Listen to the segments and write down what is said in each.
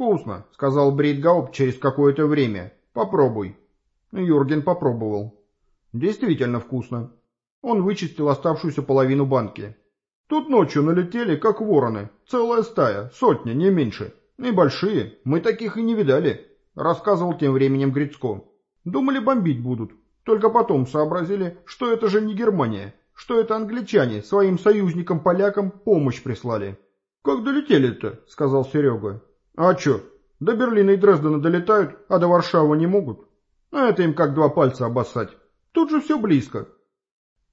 «Вкусно», — сказал Брейтгаупт через какое-то время. «Попробуй». Юрген попробовал. Действительно вкусно. Он вычистил оставшуюся половину банки. Тут ночью налетели, как вороны. Целая стая, сотня, не меньше. И большие. Мы таких и не видали. Рассказывал тем временем Грицко. Думали, бомбить будут. Только потом сообразили, что это же не Германия, что это англичане своим союзникам-полякам помощь прислали. «Как долетели-то?» — сказал Серега. «А чё, до Берлина и Дрездена долетают, а до Варшавы не могут? А это им как два пальца обоссать. Тут же все близко».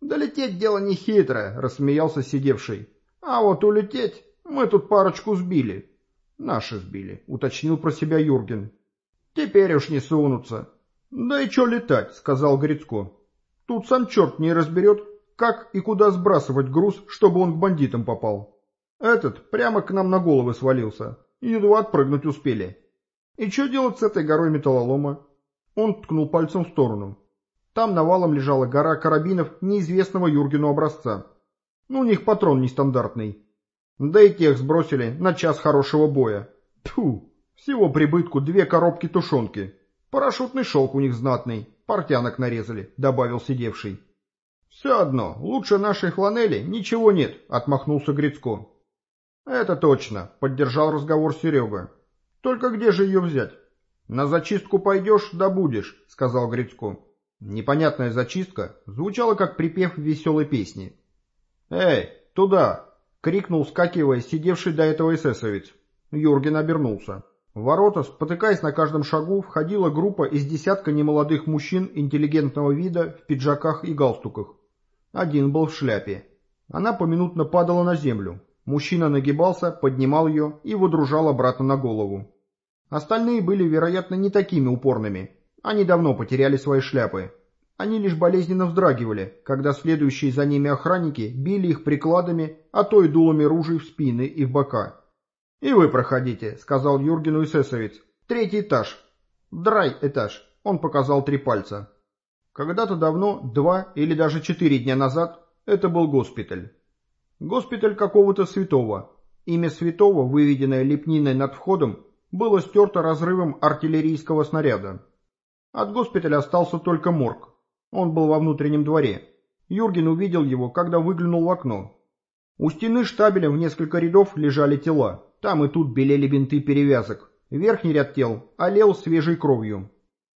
«Долететь дело не хитрое», — рассмеялся сидевший. «А вот улететь мы тут парочку сбили». «Наши сбили», — уточнил про себя Юрген. «Теперь уж не сунутся». «Да и чё летать», — сказал Грицко. «Тут сам черт не разберет, как и куда сбрасывать груз, чтобы он к бандитам попал. Этот прямо к нам на головы свалился. Едва отпрыгнуть успели. И что делать с этой горой металлолома?» Он ткнул пальцем в сторону. Там навалом лежала гора карабинов неизвестного Юргену образца. Ну, у них патрон нестандартный. Да и тех сбросили на час хорошего боя. Тьфу, всего прибытку две коробки тушенки. Парашютный шелк у них знатный, портянок нарезали, добавил сидевший. Все одно, лучше нашей фланели ничего нет, отмахнулся Грицко. Это точно, поддержал разговор Серега. Только где же ее взять? На зачистку пойдешь, добудешь, сказал Грицко. Непонятная зачистка звучала как припев веселой песни. «Эй, туда!» — крикнул, скакивая, сидевший до этого эсэсовец. Юрген обернулся. В ворота, спотыкаясь на каждом шагу, входила группа из десятка немолодых мужчин интеллигентного вида в пиджаках и галстуках. Один был в шляпе. Она поминутно падала на землю. Мужчина нагибался, поднимал ее и выдружал обратно на голову. Остальные были, вероятно, не такими упорными, они давно потеряли свои шляпы. Они лишь болезненно вздрагивали, когда следующие за ними охранники били их прикладами, а то и дулами ружей в спины и в бока. «И вы проходите», — сказал Юргену эсэсовец. «Третий этаж». «Драй этаж», — он показал три пальца. Когда-то давно, два или даже четыре дня назад, это был госпиталь. Госпиталь какого-то святого. Имя святого, выведенное лепниной над входом, было стерто разрывом артиллерийского снаряда. От госпиталя остался только морг. Он был во внутреннем дворе. Юрген увидел его, когда выглянул в окно. У стены штабеля в несколько рядов лежали тела. Там и тут белели бинты перевязок. Верхний ряд тел олел свежей кровью.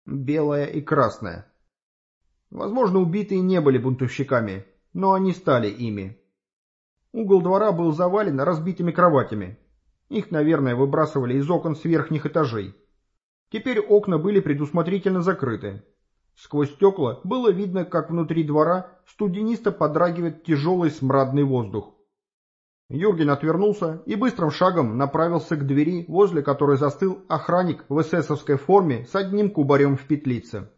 Белая и красная. Возможно, убитые не были бунтовщиками, но они стали ими. Угол двора был завален разбитыми кроватями. Их, наверное, выбрасывали из окон с верхних этажей. Теперь окна были предусмотрительно закрыты. Сквозь стекла было видно, как внутри двора студенисто подрагивает тяжелый смрадный воздух. Юрген отвернулся и быстрым шагом направился к двери, возле которой застыл охранник в эсэсовской форме с одним кубарем в петлице.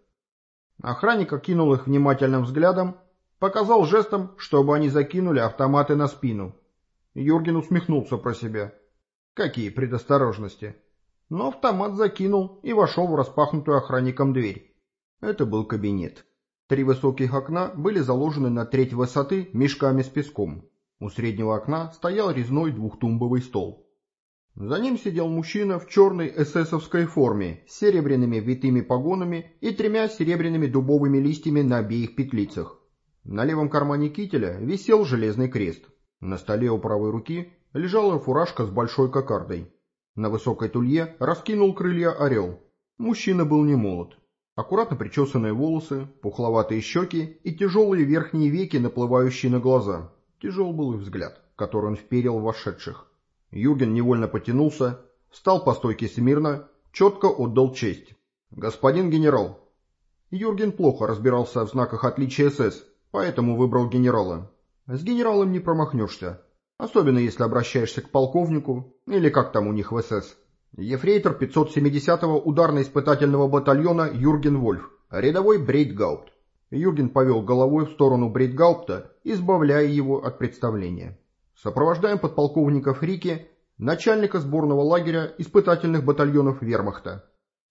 Охранник окинул их внимательным взглядом, показал жестом, чтобы они закинули автоматы на спину. Юрген усмехнулся про себя. Какие предосторожности! но автомат закинул и вошел в распахнутую охранником дверь. Это был кабинет. Три высоких окна были заложены на треть высоты мешками с песком. У среднего окна стоял резной двухтумбовый стол. За ним сидел мужчина в черной эсэсовской форме с серебряными витыми погонами и тремя серебряными дубовыми листьями на обеих петлицах. На левом кармане кителя висел железный крест. На столе у правой руки лежала фуражка с большой кокардой. На высокой тулье раскинул крылья орел. Мужчина был не молод. Аккуратно причесанные волосы, пухловатые щеки и тяжелые верхние веки, наплывающие на глаза. Тяжел был и взгляд, который он вперил в вошедших. Юрген невольно потянулся, встал по стойке смирно, четко отдал честь. «Господин генерал!» Юрген плохо разбирался в знаках отличия СС, поэтому выбрал генерала. С генералом не промахнешься. Особенно если обращаешься к полковнику, или как там у них в СС. Ефрейтор 570-го ударно-испытательного батальона Юрген Вольф, рядовой Брейтгаупт. Юрген повел головой в сторону Брейтгаупта, избавляя его от представления. Сопровождаем подполковника Фрики, начальника сборного лагеря испытательных батальонов вермахта.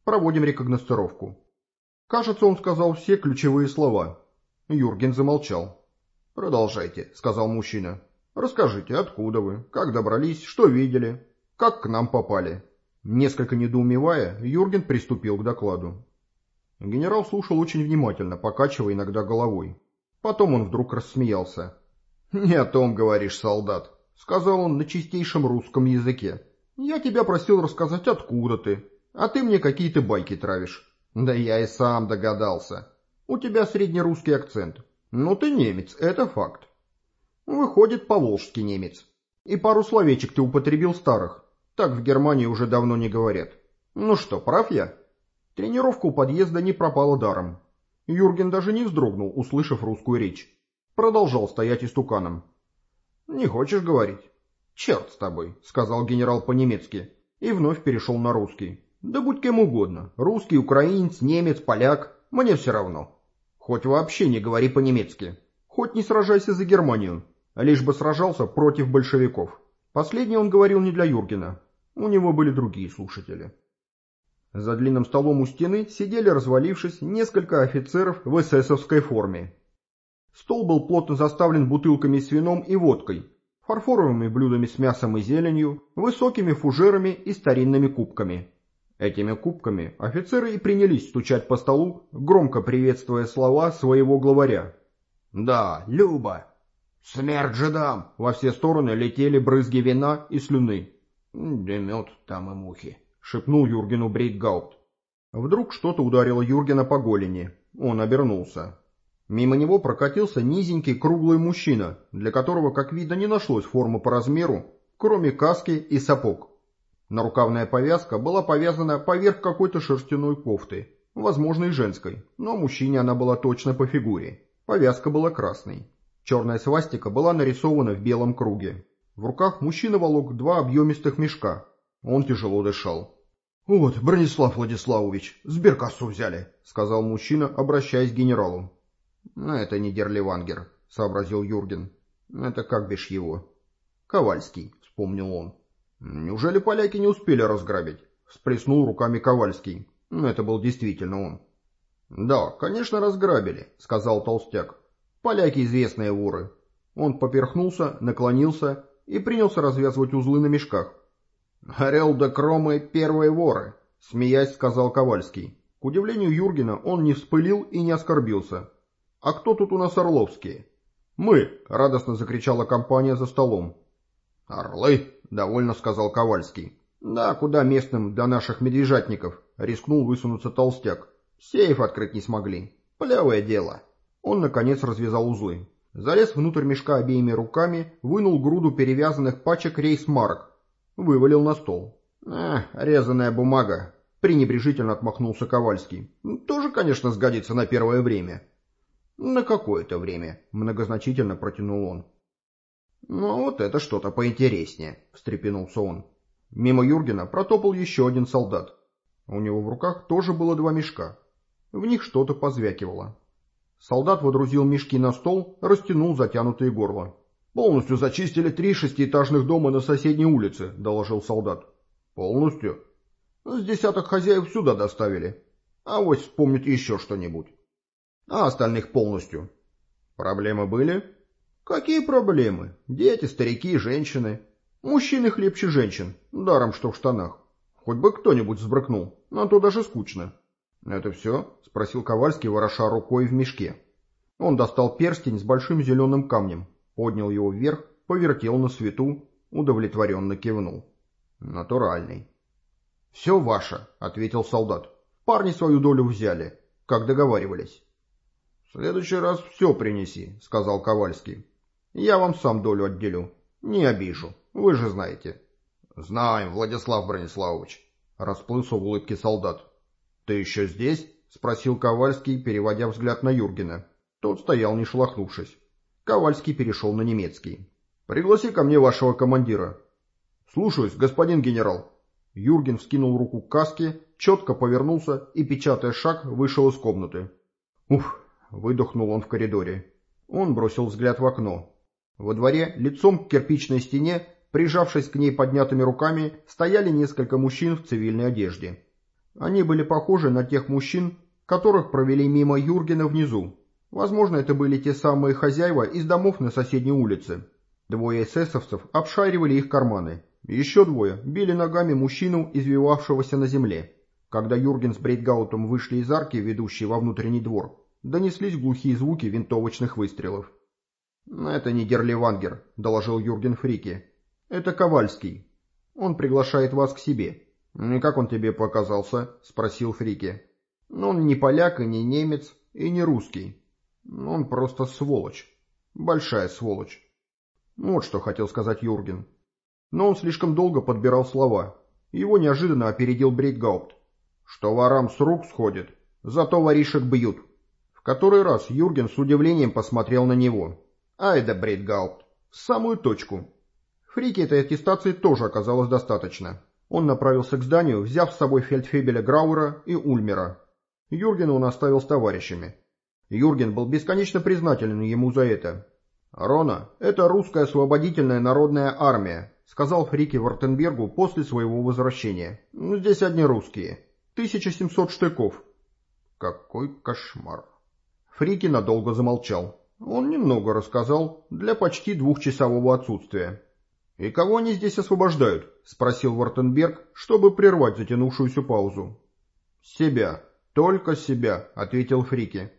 Проводим рекогностировку. Кажется, он сказал все ключевые слова. Юрген замолчал. «Продолжайте», — сказал мужчина. Расскажите, откуда вы, как добрались, что видели, как к нам попали. Несколько недоумевая, Юрген приступил к докладу. Генерал слушал очень внимательно, покачивая иногда головой. Потом он вдруг рассмеялся. «Не о том говоришь, солдат», — сказал он на чистейшем русском языке. «Я тебя просил рассказать, откуда ты, а ты мне какие-то байки травишь». «Да я и сам догадался. У тебя среднерусский акцент. Ну ты немец, это факт». «Выходит, поволжский немец. И пару словечек ты употребил старых. Так в Германии уже давно не говорят. Ну что, прав я?» Тренировка у подъезда не пропала даром. Юрген даже не вздрогнул, услышав русскую речь. Продолжал стоять истуканом. «Не хочешь говорить?» «Черт с тобой», — сказал генерал по-немецки, и вновь перешел на русский. «Да будь кем угодно. Русский, украинец, немец, поляк. Мне все равно. Хоть вообще не говори по-немецки. Хоть не сражайся за Германию. Лишь бы сражался против большевиков». Последний он говорил не для Юргена. У него были другие слушатели. За длинным столом у стены сидели, развалившись, несколько офицеров в эсэсовской форме. Стол был плотно заставлен бутылками с вином и водкой, фарфоровыми блюдами с мясом и зеленью, высокими фужерами и старинными кубками. Этими кубками офицеры и принялись стучать по столу, громко приветствуя слова своего главаря. «Да, Люба! Смерть жидам!» Во все стороны летели брызги вина и слюны. «Демет там и мухи!» шепнул Юргену Брейтгаупт. Вдруг что-то ударило Юргена по голени. Он обернулся. Мимо него прокатился низенький круглый мужчина, для которого, как видно, не нашлось формы по размеру, кроме каски и сапог. Нарукавная повязка была повязана поверх какой-то шерстяной кофты, возможно и женской, но мужчине она была точно по фигуре. Повязка была красной. Черная свастика была нарисована в белом круге. В руках мужчина волок два объемистых мешка. Он тяжело дышал. «Вот, Бронислав Владиславович, сберкассу взяли», — сказал мужчина, обращаясь к генералу. «Ну, «Это не Дерливангер», — сообразил Юрген. «Это как бишь его?» «Ковальский», — вспомнил он. «Неужели поляки не успели разграбить?» — всплеснул руками Ковальский. Ну, это был действительно он. «Да, конечно, разграбили», — сказал Толстяк. «Поляки известные воры». Он поперхнулся, наклонился и принялся развязывать узлы на мешках. «Орел да Кромы — первые воры», — смеясь сказал Ковальский. К удивлению Юргена он не вспылил и не оскорбился. «А кто тут у нас Орловские?» «Мы!» — радостно закричала компания за столом. «Орлы!» — довольно сказал Ковальский. «Да, куда местным до наших медвежатников?» — рискнул высунуться толстяк. «Сейф открыть не смогли. Плевое дело». Он, наконец, развязал узлы. Залез внутрь мешка обеими руками, вынул груду перевязанных пачек рейсмарок, Вывалил на стол. «А, резаная бумага», — пренебрежительно отмахнулся Ковальский. «Тоже, конечно, сгодится на первое время». «На какое-то время», — многозначительно протянул он. «Ну, вот это что-то поинтереснее», — встрепенулся он. Мимо Юргена протопал еще один солдат. У него в руках тоже было два мешка. В них что-то позвякивало. Солдат водрузил мешки на стол, растянул затянутые горла. «Полностью зачистили три шестиэтажных дома на соседней улице», — доложил солдат. «Полностью?» «С десяток хозяев сюда доставили. А вот вспомнить еще что-нибудь». «А остальных полностью?» «Проблемы были?» «Какие проблемы? Дети, старики, женщины. Мужчины хлебче женщин, даром что в штанах. Хоть бы кто-нибудь сбрыкнул, а то даже скучно». «Это все?» — спросил Ковальский, вороша рукой в мешке. Он достал перстень с большим зеленым камнем, поднял его вверх, повертел на свету, удовлетворенно кивнул. «Натуральный». «Все ваше», — ответил солдат. «Парни свою долю взяли, как договаривались». «В следующий раз все принеси», — сказал Ковальский. «Я вам сам долю отделю. Не обижу, вы же знаете». «Знаем, Владислав Брониславович», — расплылся в улыбке солдат. «Ты еще здесь?» — спросил Ковальский, переводя взгляд на Юргена. Тот стоял, не шелохнувшись. Ковальский перешел на немецкий. «Пригласи ко мне вашего командира». «Слушаюсь, господин генерал». Юрген вскинул руку к каске, четко повернулся и, печатая шаг, вышел из комнаты. «Уф!» — выдохнул он в коридоре. Он бросил взгляд в окно. Во дворе, лицом к кирпичной стене, прижавшись к ней поднятыми руками, стояли несколько мужчин в цивильной одежде. Они были похожи на тех мужчин, которых провели мимо Юргена внизу, Возможно, это были те самые хозяева из домов на соседней улице. Двое эсэсовцев обшаривали их карманы. Еще двое били ногами мужчину, извивавшегося на земле. Когда Юрген с Брейтгаутом вышли из арки, ведущей во внутренний двор, донеслись глухие звуки винтовочных выстрелов. «Это не Дерливангер», — доложил Юрген Фрике. «Это Ковальский. Он приглашает вас к себе». «И как он тебе показался?» — спросил Фрике. «Он не поляк и не немец, и не русский. Он просто сволочь. Большая сволочь». Вот что хотел сказать Юрген. Но он слишком долго подбирал слова. Его неожиданно опередил Брейтгаупт. «Что ворам с рук сходит, зато воришек бьют». В который раз Юрген с удивлением посмотрел на него. «Ай да Брейтгаупт, в самую точку». Фрике этой аттестации тоже оказалось достаточно. Он направился к зданию, взяв с собой фельдфебеля Грауэра и Ульмера. Юргена он оставил с товарищами. Юрген был бесконечно признателен ему за это. «Рона, это русская освободительная народная армия», сказал Фрике Вартенбергу после своего возвращения. «Ну, «Здесь одни русские. 1700 штыков». «Какой кошмар!» Фрике надолго замолчал. Он немного рассказал для почти двухчасового отсутствия. «И кого они здесь освобождают?» — спросил Вартенберг, чтобы прервать затянувшуюся паузу. «Себя. Только себя», — ответил Фрике.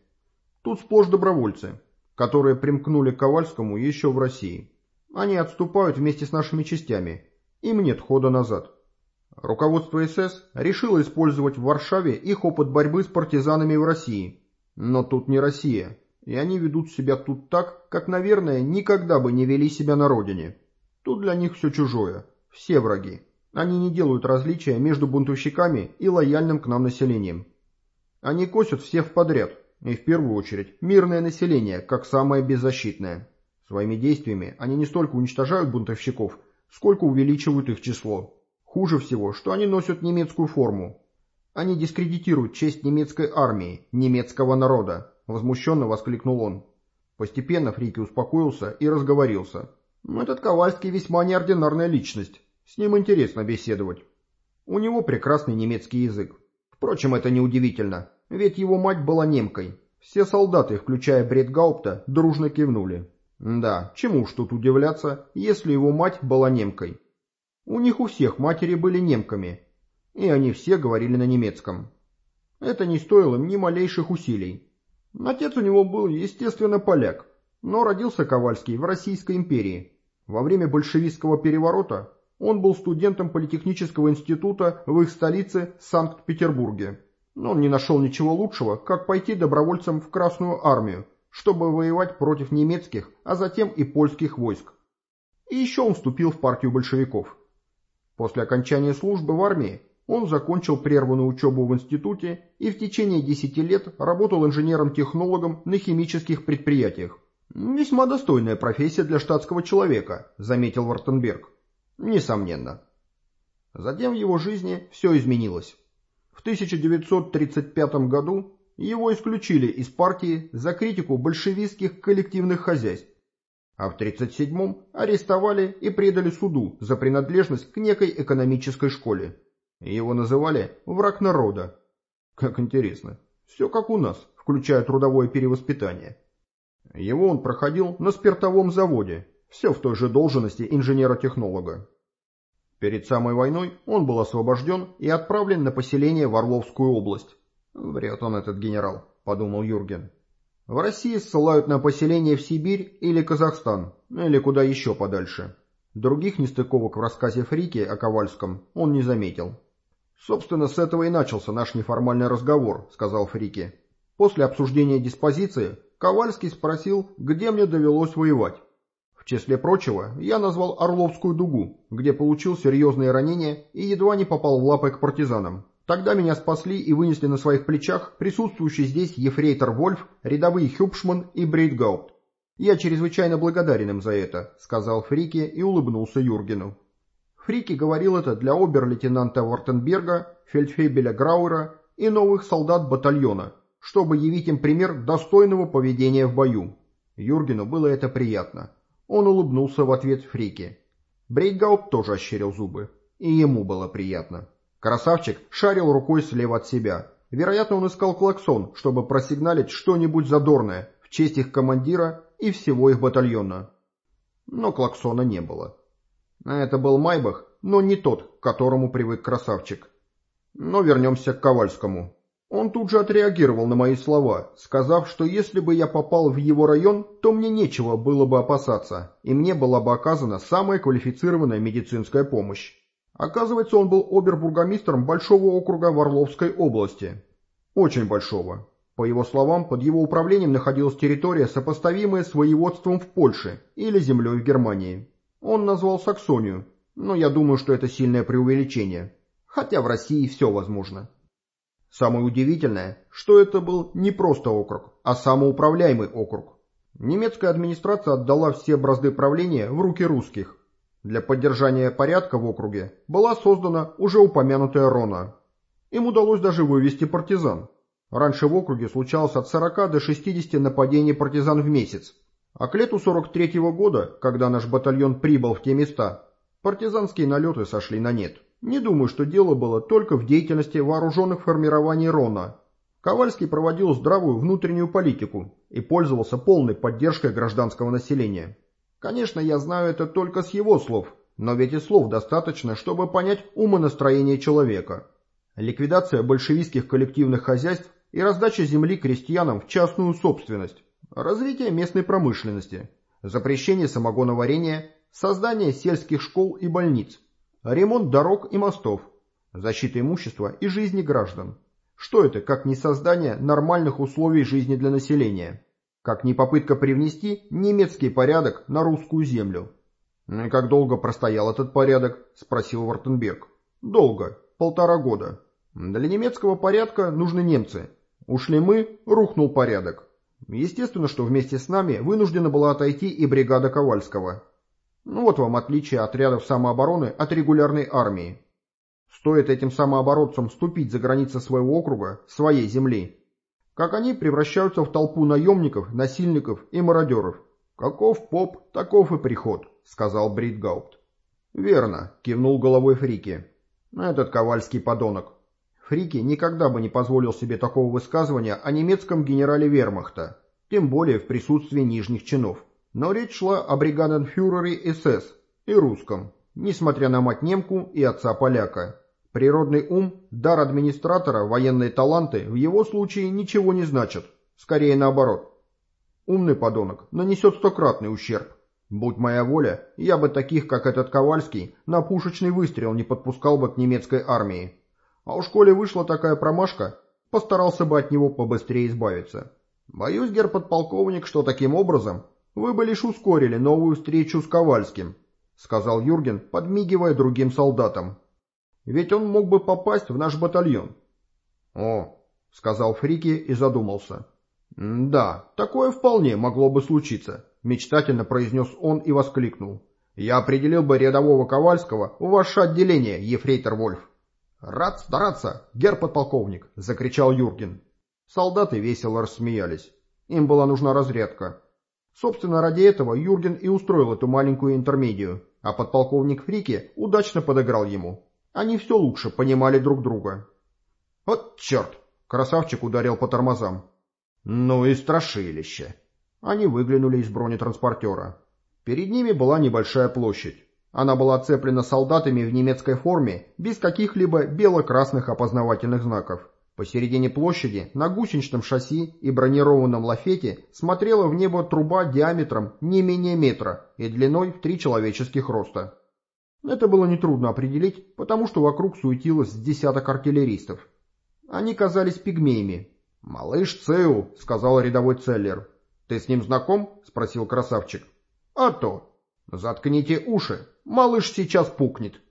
«Тут сплошь добровольцы, которые примкнули к Ковальскому еще в России. Они отступают вместе с нашими частями. Им нет хода назад». Руководство СС решило использовать в Варшаве их опыт борьбы с партизанами в России. Но тут не Россия, и они ведут себя тут так, как, наверное, никогда бы не вели себя на родине. Тут для них все чужое, все враги. Они не делают различия между бунтовщиками и лояльным к нам населением. Они косят всех подряд, и в первую очередь мирное население, как самое беззащитное. Своими действиями они не столько уничтожают бунтовщиков, сколько увеличивают их число. Хуже всего, что они носят немецкую форму. Они дискредитируют честь немецкой армии, немецкого народа, возмущенно воскликнул он. Постепенно Фрики успокоился и разговорился. Но этот Ковальский весьма неординарная личность. С ним интересно беседовать. У него прекрасный немецкий язык. Впрочем, это неудивительно, ведь его мать была немкой. Все солдаты, включая Бредгаупта, дружно кивнули. Да, чему ж тут удивляться, если его мать была немкой. У них у всех матери были немками, и они все говорили на немецком. Это не стоило им ни малейших усилий. Отец у него был, естественно, поляк, но родился Ковальский в Российской империи. Во время большевистского переворота он был студентом Политехнического института в их столице Санкт-Петербурге. Но он не нашел ничего лучшего, как пойти добровольцем в Красную армию, чтобы воевать против немецких, а затем и польских войск. И еще он вступил в партию большевиков. После окончания службы в армии он закончил прерванную учебу в институте и в течение 10 лет работал инженером-технологом на химических предприятиях. «Весьма достойная профессия для штатского человека», — заметил Вартенберг. «Несомненно». Затем в его жизни все изменилось. В 1935 году его исключили из партии за критику большевистских коллективных хозяйств, а в 1937-м арестовали и предали суду за принадлежность к некой экономической школе. Его называли «враг народа». Как интересно, все как у нас, включая трудовое перевоспитание. Его он проходил на спиртовом заводе, все в той же должности инженера-технолога. Перед самой войной он был освобожден и отправлен на поселение в Орловскую область. «Врет он, этот генерал», — подумал Юрген. «В России ссылают на поселение в Сибирь или Казахстан, или куда еще подальше». Других нестыковок в рассказе Фрике о Ковальском он не заметил. «Собственно, с этого и начался наш неформальный разговор», — сказал Фрике. После обсуждения диспозиции Ковальский спросил, где мне довелось воевать. В числе прочего, я назвал Орловскую дугу, где получил серьезные ранения и едва не попал в лапы к партизанам. Тогда меня спасли и вынесли на своих плечах присутствующий здесь ефрейтор Вольф, рядовые Хюбшман и Брейтгаупт. «Я чрезвычайно благодарен им за это», — сказал Фрике и улыбнулся Юргену. Фрике говорил это для обер-лейтенанта Вартенберга, фельдфебеля Грауэра и новых солдат батальона, чтобы явить им пример достойного поведения в бою. Юргену было это приятно. Он улыбнулся в ответ Фрике. Брейтгаупт тоже ощерил зубы. И ему было приятно. Красавчик шарил рукой слева от себя. Вероятно, он искал клаксон, чтобы просигналить что-нибудь задорное в честь их командира и всего их батальона. Но клаксона не было. Это был Майбах но не тот, к которому привык красавчик. Но вернемся к Ковальскому. Он тут же отреагировал на мои слова, сказав, что если бы я попал в его район, то мне нечего было бы опасаться, и мне была бы оказана самая квалифицированная медицинская помощь. Оказывается, он был обербургомистром большого округа в Орловской области. Очень большого. По его словам, под его управлением находилась территория, сопоставимая с воеводством в Польше или землей в Германии. Он назвал Саксонию, но я думаю, что это сильное преувеличение. Хотя в России все возможно. Самое удивительное, что это был не просто округ, а самоуправляемый округ. Немецкая администрация отдала все бразды правления в руки русских. Для поддержания порядка в округе была создана уже упомянутая Рона. Им удалось даже вывести партизан. Раньше в округе случалось от 40 до 60 нападений партизан в месяц. А к лету 43 -го года, когда наш батальон прибыл в те места, партизанские налеты сошли на нет. Не думаю, что дело было только в деятельности вооруженных формирований Рона. Ковальский проводил здравую внутреннюю политику и пользовался полной поддержкой гражданского населения. Конечно, я знаю это только с его слов, но ведь и слов достаточно, чтобы понять умонастроение человека. Ликвидация большевистских коллективных хозяйств и раздача земли крестьянам в частную собственность, развитие местной промышленности, запрещение самогоноварения, создание сельских школ и больниц – Ремонт дорог и мостов, защита имущества и жизни граждан. Что это, как не создание нормальных условий жизни для населения? Как не попытка привнести немецкий порядок на русскую землю? «Ну «И как долго простоял этот порядок?» – спросил Вартенберг. «Долго. Полтора года. Для немецкого порядка нужны немцы. Ушли мы, рухнул порядок. Естественно, что вместе с нами вынуждена была отойти и бригада Ковальского. Ну вот вам отличие отрядов самообороны от регулярной армии. Стоит этим самооборотцам ступить за границы своего округа, своей земли, как они превращаются в толпу наемников, насильников и мародеров. «Каков поп, таков и приход», — сказал Бритгаупт. «Верно», — кивнул головой Фрики. «Этот ковальский подонок». Фрики никогда бы не позволил себе такого высказывания о немецком генерале Вермахта, тем более в присутствии нижних чинов. Но речь шла о бригаденфюрере СС и русском, несмотря на мать немку и отца поляка. Природный ум, дар администратора, военные таланты в его случае ничего не значат, скорее наоборот. Умный подонок нанесет стократный ущерб. Будь моя воля, я бы таких, как этот Ковальский, на пушечный выстрел не подпускал бы к немецкой армии. А уж коли вышла такая промашка, постарался бы от него побыстрее избавиться. Боюсь, гер-подполковник, что таким образом «Вы бы лишь ускорили новую встречу с Ковальским», — сказал Юрген, подмигивая другим солдатам. «Ведь он мог бы попасть в наш батальон». «О», — сказал Фрики и задумался. «Да, такое вполне могло бы случиться», — мечтательно произнес он и воскликнул. «Я определил бы рядового Ковальского в ваше отделение, ефрейтор Вольф». «Рад стараться, гер-подполковник!» — закричал Юрген. Солдаты весело рассмеялись. Им была нужна разрядка. Собственно, ради этого Юрген и устроил эту маленькую интермедию, а подполковник Фрики удачно подыграл ему. Они все лучше понимали друг друга. «Вот черт!» — красавчик ударил по тормозам. «Ну и страшилище!» Они выглянули из бронетранспортера. Перед ними была небольшая площадь. Она была оцеплена солдатами в немецкой форме без каких-либо бело-красных опознавательных знаков. Посередине площади на гусеничном шасси и бронированном лафете смотрела в небо труба диаметром не менее метра и длиной в три человеческих роста. Это было нетрудно определить, потому что вокруг суетилось десяток артиллеристов. Они казались пигмеями. «Малыш Цеу», — сказал рядовой Целлер. «Ты с ним знаком?» — спросил красавчик. «А то». «Заткните уши, малыш сейчас пукнет».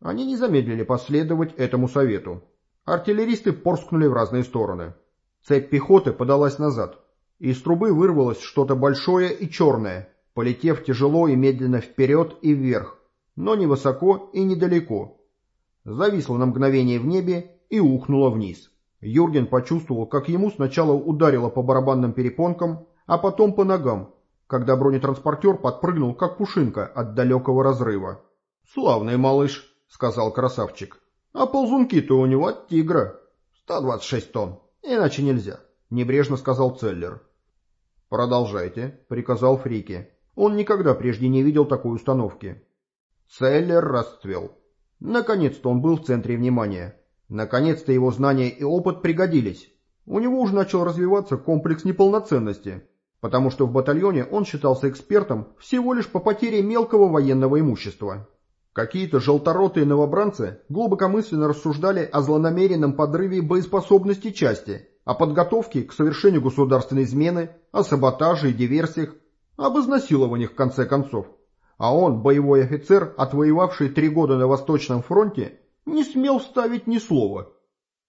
Они не замедлили последовать этому совету. Артиллеристы порскнули в разные стороны. Цепь пехоты подалась назад. Из трубы вырвалось что-то большое и черное, полетев тяжело и медленно вперед и вверх, но не высоко и недалеко. Зависло на мгновение в небе и ухнуло вниз. Юрген почувствовал, как ему сначала ударило по барабанным перепонкам, а потом по ногам, когда бронетранспортер подпрыгнул, как пушинка от далекого разрыва. «Славный малыш», — сказал красавчик. А ползунки-то у него от тигра. 126 тонн. Иначе нельзя, небрежно сказал Целлер. Продолжайте, приказал Фрики. Он никогда прежде не видел такой установки. Целлер расцвел. Наконец-то он был в центре внимания. Наконец-то его знания и опыт пригодились. У него уже начал развиваться комплекс неполноценности, потому что в батальоне он считался экспертом всего лишь по потере мелкого военного имущества. Какие-то желторотые новобранцы глубокомысленно рассуждали о злонамеренном подрыве боеспособности части, о подготовке к совершению государственной измены, о саботаже и диверсиях, об изнасилованиях в конце концов. А он, боевой офицер, отвоевавший три года на Восточном фронте, не смел вставить ни слова.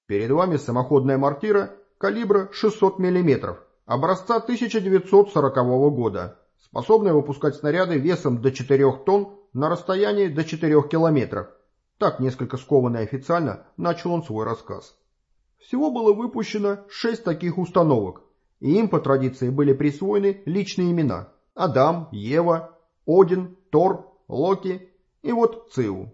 Перед вами самоходная мортира калибра 600 мм, образца 1940 года, способная выпускать снаряды весом до 4 тонн на расстоянии до 4 километров. Так несколько скованно и официально начал он свой рассказ. Всего было выпущено 6 таких установок, и им по традиции были присвоены личные имена – Адам, Ева, Один, Тор, Локи и вот Циу.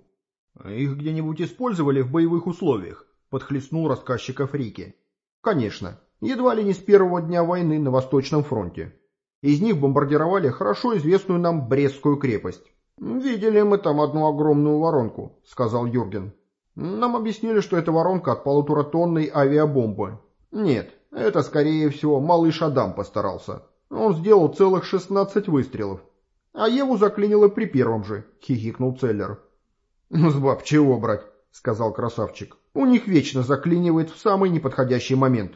«Их где-нибудь использовали в боевых условиях?» – подхлестнул рассказчика Фрики. «Конечно, едва ли не с первого дня войны на Восточном фронте. Из них бомбардировали хорошо известную нам Брестскую крепость. «Видели мы там одну огромную воронку», — сказал Юрген. «Нам объяснили, что это воронка от полуторатонной авиабомбы. Нет, это, скорее всего, малыш Адам постарался. Он сделал целых шестнадцать выстрелов. А Еву заклинило при первом же», — хихикнул Целлер. «Ну, с баб чего брать?» — сказал красавчик. «У них вечно заклинивает в самый неподходящий момент».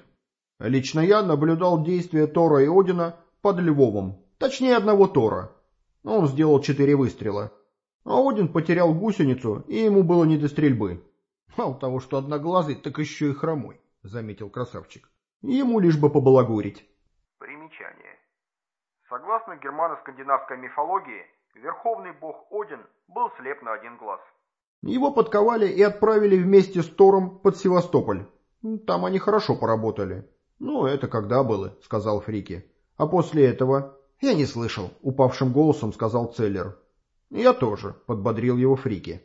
Лично я наблюдал действия Тора и Одина под Львовом. Точнее, одного Тора. Он сделал четыре выстрела. А Один потерял гусеницу, и ему было не до стрельбы. Мало того, что одноглазый, так еще и хромой, заметил красавчик. Ему лишь бы побалагурить. Примечание. Согласно германо-скандинавской мифологии, верховный бог Один был слеп на один глаз. Его подковали и отправили вместе с Тором под Севастополь. Там они хорошо поработали. «Ну, это когда было», — сказал Фрики. «А после этого «Я не слышал», — упавшим голосом сказал Целлер. «Я тоже», — подбодрил его Фрики.